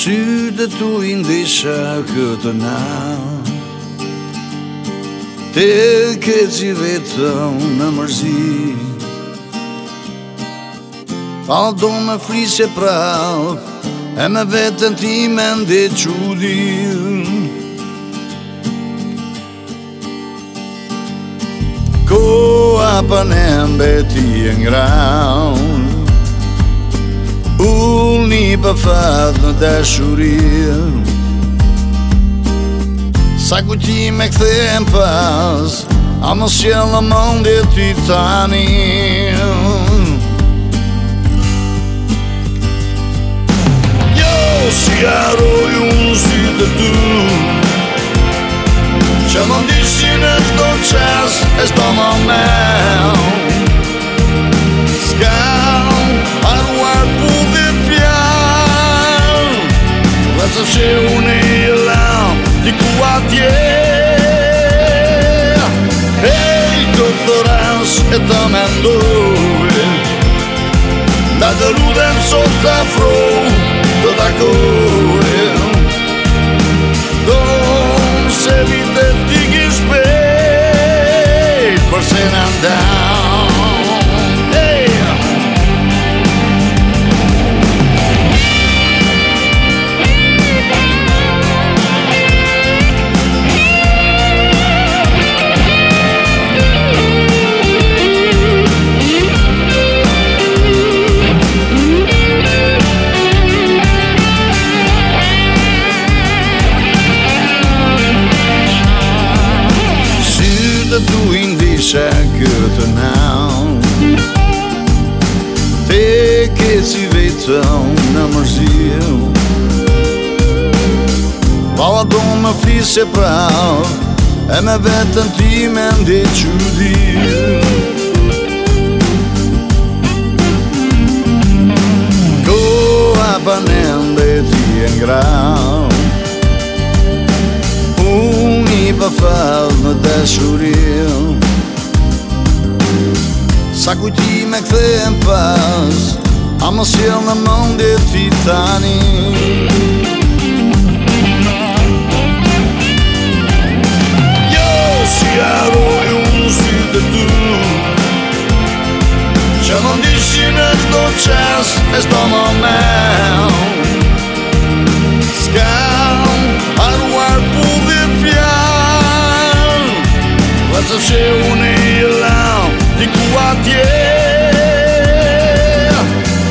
Syrë dhe tu indisha këtë na Te ke që vetëm në mërzi Pa do me frise prav E me vetën ti me ndi qudin Koa për ne mbeti e ngraun një pëfat në dashurin Sa ku ti me këthejmë pas A më sjellë në mëndje ty tani Jo, si aroj unë si dhe ty c'è un elan di quartier Ehi, Condorans e Tamandove Da deluden sotto a fronte da cor Në shërë këtë nao Te ke si vetëm të unë në mërzi Mala do më fisë e E me vetën ti me ndihë që di Koha banen grao Unë i pa falë në të Sa kujtime këthejmë pas A më shjellë në mëndje t'i tani Jo, si a unë si të tu Që më ndishti në këto qes E s'to më me S'kam arruar pulli fjall Vërë të fshe unë e diku atje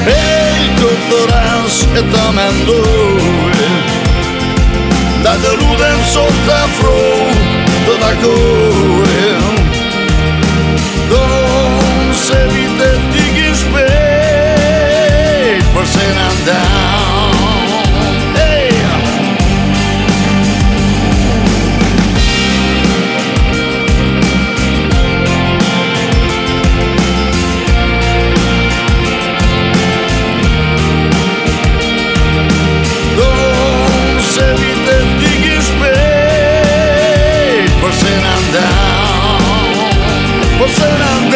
Ej, këtë dërës e të mendoj Da të ruden sot të afro të takoj I'm.